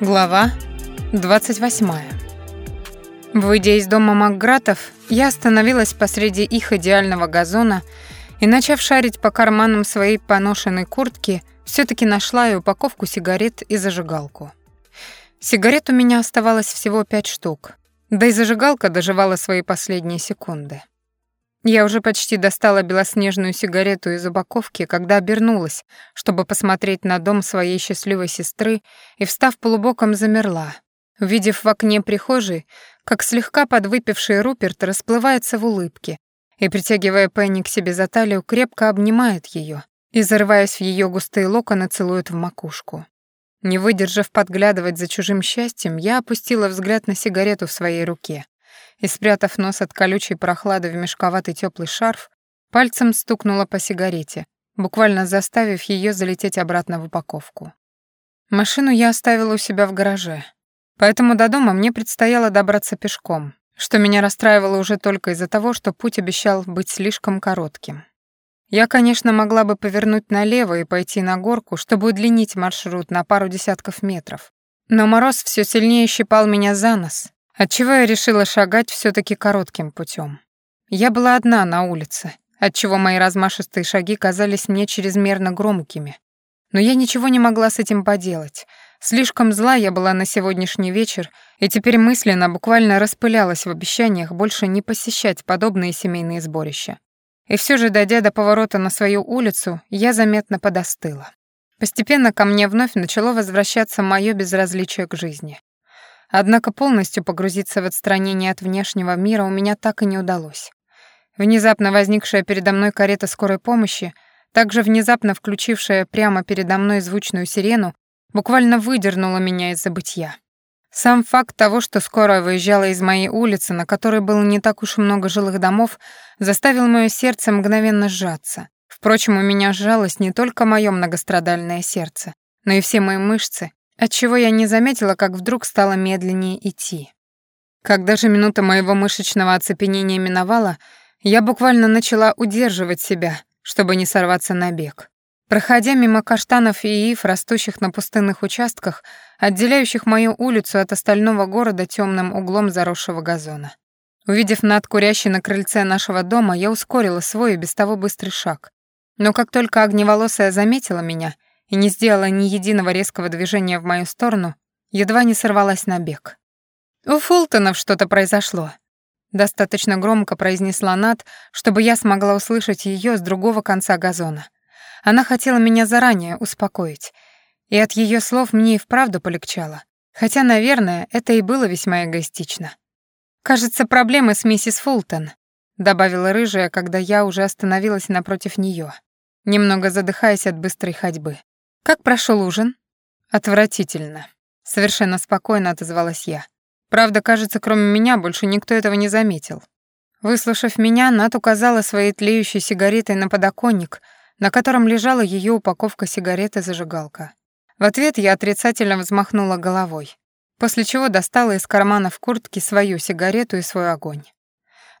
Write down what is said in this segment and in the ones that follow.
Глава 28. Выйдя из дома Макгратов, я остановилась посреди их идеального газона и, начав шарить по карманам своей поношенной куртки, все таки нашла и упаковку сигарет и зажигалку. Сигарет у меня оставалось всего пять штук, да и зажигалка доживала свои последние секунды. Я уже почти достала белоснежную сигарету из упаковки, когда обернулась, чтобы посмотреть на дом своей счастливой сестры, и, встав полубоком, замерла, увидев в окне прихожей, как слегка подвыпивший Руперт расплывается в улыбке и, притягивая Пенни к себе за талию, крепко обнимает ее и, зарываясь в ее густые локоны, целует в макушку. Не выдержав подглядывать за чужим счастьем, я опустила взгляд на сигарету в своей руке и, спрятав нос от колючей прохлады в мешковатый теплый шарф, пальцем стукнула по сигарете, буквально заставив ее залететь обратно в упаковку. Машину я оставила у себя в гараже, поэтому до дома мне предстояло добраться пешком, что меня расстраивало уже только из-за того, что путь обещал быть слишком коротким. Я, конечно, могла бы повернуть налево и пойти на горку, чтобы удлинить маршрут на пару десятков метров. Но мороз все сильнее щипал меня за нос, Отчего я решила шагать все таки коротким путем. Я была одна на улице, отчего мои размашистые шаги казались мне чрезмерно громкими. Но я ничего не могла с этим поделать. Слишком зла я была на сегодняшний вечер, и теперь мысленно буквально распылялась в обещаниях больше не посещать подобные семейные сборища. И все же, дойдя до поворота на свою улицу, я заметно подостыла. Постепенно ко мне вновь начало возвращаться мое безразличие к жизни. Однако полностью погрузиться в отстранение от внешнего мира у меня так и не удалось. Внезапно возникшая передо мной карета скорой помощи, также внезапно включившая прямо передо мной звучную сирену, буквально выдернула меня из забытья. Сам факт того, что скорая выезжала из моей улицы, на которой было не так уж много жилых домов, заставил моё сердце мгновенно сжаться. Впрочем, у меня сжалось не только моё многострадальное сердце, но и все мои мышцы, отчего я не заметила, как вдруг стало медленнее идти. Когда же минута моего мышечного оцепенения миновала, я буквально начала удерживать себя, чтобы не сорваться на бег. Проходя мимо каштанов и ив, растущих на пустынных участках, отделяющих мою улицу от остального города темным углом заросшего газона. Увидев над курящей на крыльце нашего дома, я ускорила свой и без того быстрый шаг. Но как только огневолосая заметила меня, и не сделала ни единого резкого движения в мою сторону, едва не сорвалась на бег. «У Фултонов что-то произошло», — достаточно громко произнесла Нат, чтобы я смогла услышать ее с другого конца газона. Она хотела меня заранее успокоить, и от ее слов мне и вправду полегчало, хотя, наверное, это и было весьма эгоистично. «Кажется, проблемы с миссис Фултон», — добавила рыжая, когда я уже остановилась напротив нее, немного задыхаясь от быстрой ходьбы. «Как прошел ужин?» «Отвратительно», — совершенно спокойно отозвалась я. Правда, кажется, кроме меня больше никто этого не заметил. Выслушав меня, Нат указала своей тлеющей сигаретой на подоконник, на котором лежала ее упаковка сигарет и зажигалка. В ответ я отрицательно взмахнула головой, после чего достала из кармана в куртке свою сигарету и свой огонь.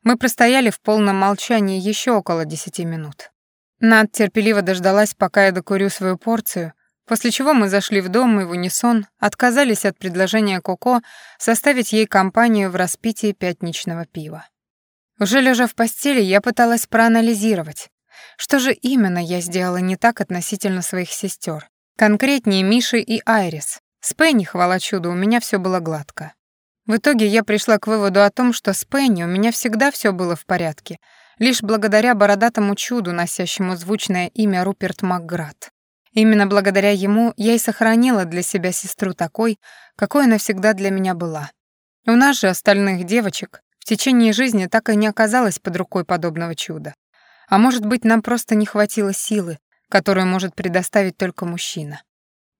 Мы простояли в полном молчании еще около десяти минут. Над терпеливо дождалась, пока я докурю свою порцию, после чего мы зашли в дом и в унисон отказались от предложения Коко составить ей компанию в распитии пятничного пива. Уже лежа в постели, я пыталась проанализировать, что же именно я сделала не так относительно своих сестер, конкретнее Миши и Айрис. С Пенни, хвала чуду, у меня все было гладко. В итоге я пришла к выводу о том, что с Пенни у меня всегда все было в порядке — лишь благодаря бородатому чуду, носящему звучное имя Руперт Макград. Именно благодаря ему я и сохранила для себя сестру такой, какой она всегда для меня была. У нас же, остальных девочек, в течение жизни так и не оказалось под рукой подобного чуда. А может быть, нам просто не хватило силы, которую может предоставить только мужчина.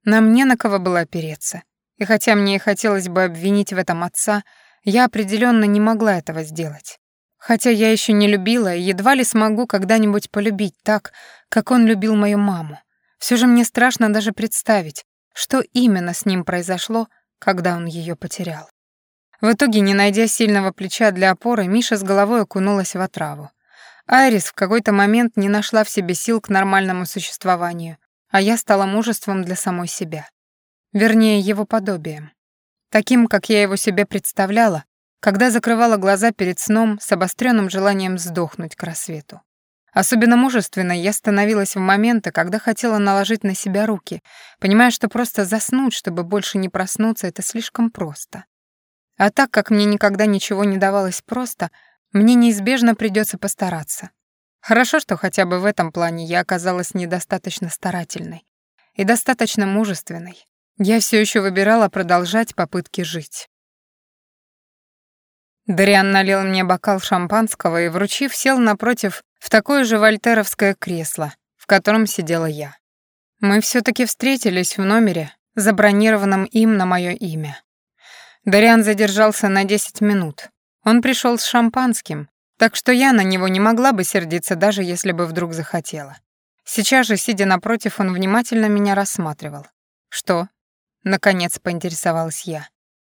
Нам не на кого было опереться. И хотя мне и хотелось бы обвинить в этом отца, я определенно не могла этого сделать. Хотя я еще не любила и едва ли смогу когда-нибудь полюбить так, как он любил мою маму. Все же мне страшно даже представить, что именно с ним произошло, когда он ее потерял. В итоге, не найдя сильного плеча для опоры, Миша с головой окунулась в отраву. Айрис в какой-то момент не нашла в себе сил к нормальному существованию, а я стала мужеством для самой себя. Вернее, его подобием. Таким, как я его себе представляла, когда закрывала глаза перед сном с обостренным желанием сдохнуть к рассвету. Особенно мужественной я становилась в моменты, когда хотела наложить на себя руки, понимая, что просто заснуть, чтобы больше не проснуться, это слишком просто. А так как мне никогда ничего не давалось просто, мне неизбежно придется постараться. Хорошо, что хотя бы в этом плане я оказалась недостаточно старательной и достаточно мужественной. Я все еще выбирала продолжать попытки жить. Дариан налил мне бокал шампанского и, вручив, сел напротив в такое же вольтеровское кресло, в котором сидела я. Мы все таки встретились в номере, забронированном им на мое имя. Дариан задержался на 10 минут. Он пришел с шампанским, так что я на него не могла бы сердиться, даже если бы вдруг захотела. Сейчас же, сидя напротив, он внимательно меня рассматривал. «Что?» — наконец поинтересовалась я.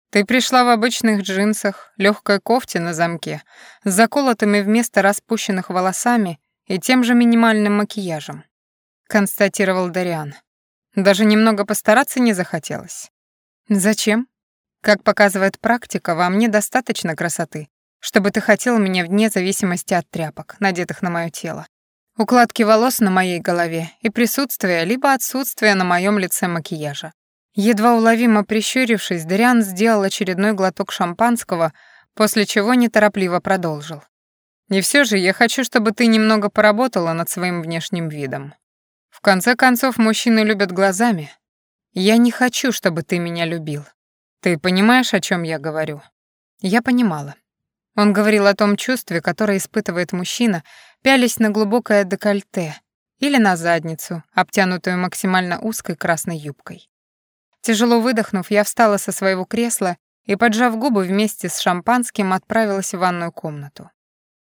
Ты пришла в обычных джинсах, легкой кофте на замке, с заколотыми вместо распущенных волосами и тем же минимальным макияжем, констатировал Дариан. Даже немного постараться не захотелось. Зачем? Как показывает практика, во мне достаточно красоты, чтобы ты хотел меня вне зависимости от тряпок, надетых на мое тело. Укладки волос на моей голове и присутствие либо отсутствие на моем лице макияжа. Едва уловимо прищурившись, Дариан сделал очередной глоток шампанского, после чего неторопливо продолжил. «И все же я хочу, чтобы ты немного поработала над своим внешним видом. В конце концов, мужчины любят глазами. Я не хочу, чтобы ты меня любил. Ты понимаешь, о чем я говорю?» Я понимала. Он говорил о том чувстве, которое испытывает мужчина, пялясь на глубокое декольте или на задницу, обтянутую максимально узкой красной юбкой. Тяжело выдохнув, я встала со своего кресла и, поджав губы вместе с шампанским, отправилась в ванную комнату.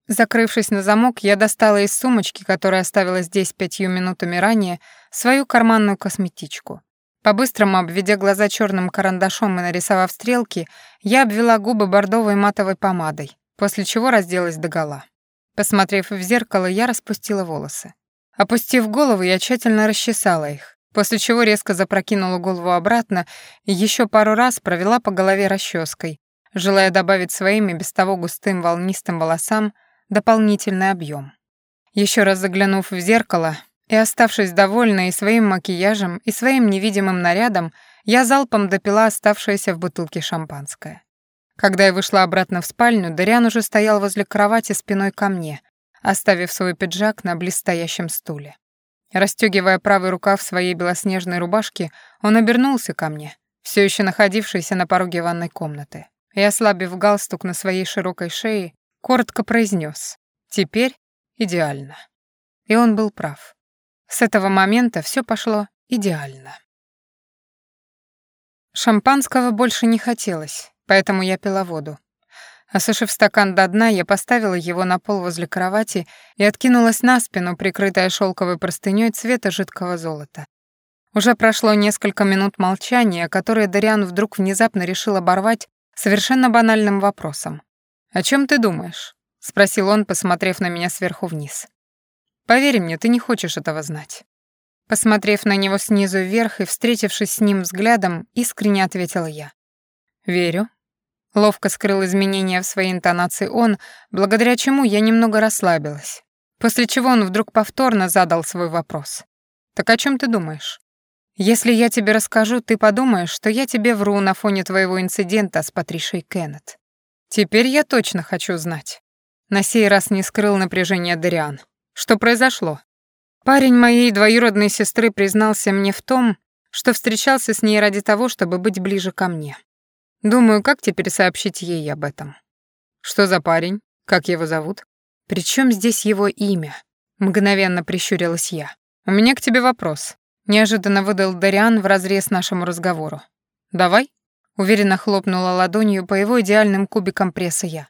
Закрывшись на замок, я достала из сумочки, которая оставила здесь пятью минутами ранее, свою карманную косметичку. По-быстрому обведя глаза черным карандашом и нарисовав стрелки, я обвела губы бордовой матовой помадой, после чего разделась догола. Посмотрев в зеркало, я распустила волосы. Опустив голову, я тщательно расчесала их после чего резко запрокинула голову обратно и еще пару раз провела по голове расческой, желая добавить своими без того густым волнистым волосам дополнительный объем. Еще раз заглянув в зеркало и оставшись довольна и своим макияжем, и своим невидимым нарядом, я залпом допила оставшееся в бутылке шампанское. Когда я вышла обратно в спальню, Дариан уже стоял возле кровати спиной ко мне, оставив свой пиджак на близстоящем стуле. Расстёгивая правый рукав своей белоснежной рубашки, он обернулся ко мне, все еще находившийся на пороге ванной комнаты, и, ослабив галстук на своей широкой шее, коротко произнес: «Теперь идеально». И он был прав. С этого момента все пошло идеально. Шампанского больше не хотелось, поэтому я пила воду. Осушив стакан до дна, я поставила его на пол возле кровати и откинулась на спину, прикрытая шелковой простыней цвета жидкого золота. Уже прошло несколько минут молчания, которые Дариан вдруг внезапно решил оборвать совершенно банальным вопросом. «О чем ты думаешь?» — спросил он, посмотрев на меня сверху вниз. «Поверь мне, ты не хочешь этого знать». Посмотрев на него снизу вверх и встретившись с ним взглядом, искренне ответила я. «Верю, Ловко скрыл изменения в своей интонации он, благодаря чему я немного расслабилась. После чего он вдруг повторно задал свой вопрос. «Так о чем ты думаешь?» «Если я тебе расскажу, ты подумаешь, что я тебе вру на фоне твоего инцидента с Патришей Кеннет. Теперь я точно хочу знать». На сей раз не скрыл напряжение Дариан. «Что произошло?» Парень моей двоюродной сестры признался мне в том, что встречался с ней ради того, чтобы быть ближе ко мне. Думаю, как теперь сообщить ей об этом. Что за парень? Как его зовут? Причем здесь его имя? Мгновенно прищурилась я. У меня к тебе вопрос. Неожиданно выдал Дариан в разрез нашему разговору. Давай? Уверенно хлопнула ладонью по его идеальным кубикам пресса я.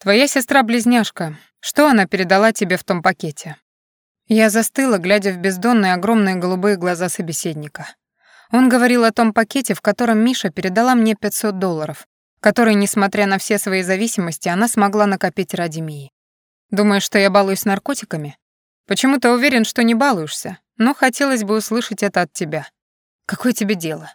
Твоя сестра-близняшка. Что она передала тебе в том пакете? Я застыла, глядя в бездонные огромные голубые глаза собеседника. Он говорил о том пакете, в котором Миша передала мне 500 долларов, которые, несмотря на все свои зависимости, она смогла накопить ради Мии. Думаешь, что я балуюсь наркотиками? Почему-то уверен, что не балуешься, но хотелось бы услышать это от тебя. Какое тебе дело?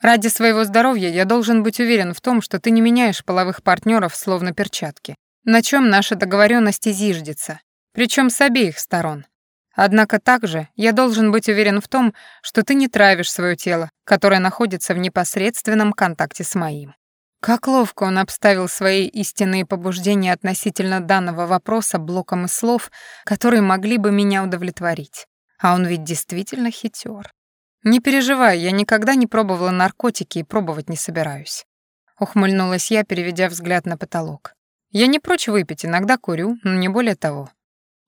Ради своего здоровья я должен быть уверен в том, что ты не меняешь половых партнеров словно перчатки. На чем наша договоренность зиждется, причем с обеих сторон. Однако также я должен быть уверен в том, что ты не травишь свое тело, которое находится в непосредственном контакте с моим. Как ловко он обставил свои истинные побуждения относительно данного вопроса блоком из слов, которые могли бы меня удовлетворить. А он ведь действительно хитер. «Не переживай, я никогда не пробовала наркотики и пробовать не собираюсь». Ухмыльнулась я, переведя взгляд на потолок. «Я не прочь выпить, иногда курю, но не более того.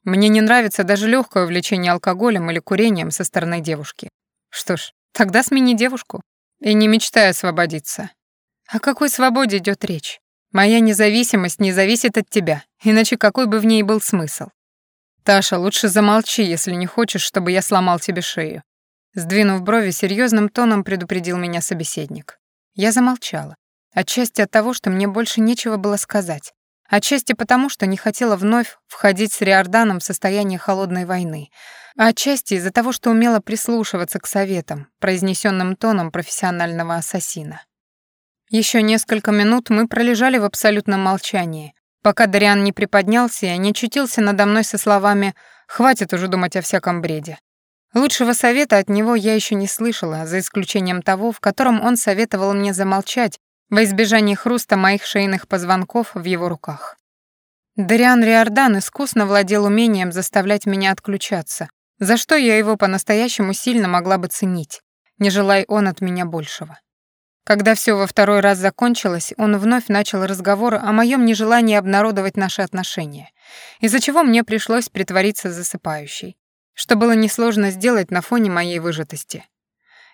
Мне не нравится даже легкое увлечение алкоголем или курением со стороны девушки. Что ж, тогда смени девушку. И не мечтай освободиться. О какой свободе идет речь? Моя независимость не зависит от тебя, иначе какой бы в ней был смысл? Таша, лучше замолчи, если не хочешь, чтобы я сломал тебе шею. Сдвинув брови, серьезным тоном предупредил меня собеседник. Я замолчала. Отчасти от того, что мне больше нечего было сказать. Отчасти потому, что не хотела вновь входить с Риорданом в состояние холодной войны. А отчасти из-за того, что умела прислушиваться к советам, произнесенным тоном профессионального ассасина. Еще несколько минут мы пролежали в абсолютном молчании, пока Дариан не приподнялся и не очутился надо мной со словами «Хватит уже думать о всяком бреде. Лучшего совета от него я еще не слышала, за исключением того, в котором он советовал мне замолчать во избежание хруста моих шейных позвонков в его руках. Дариан Риордан искусно владел умением заставлять меня отключаться, за что я его по-настоящему сильно могла бы ценить, не желая он от меня большего. Когда все во второй раз закончилось, он вновь начал разговор о моем нежелании обнародовать наши отношения, из-за чего мне пришлось притвориться засыпающей что было несложно сделать на фоне моей выжатости.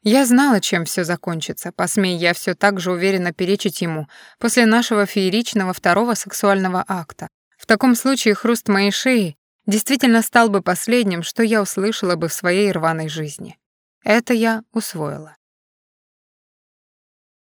Я знала, чем все закончится, посмей я все так же уверенно перечить ему после нашего фееричного второго сексуального акта. В таком случае хруст моей шеи действительно стал бы последним, что я услышала бы в своей рваной жизни. Это я усвоила.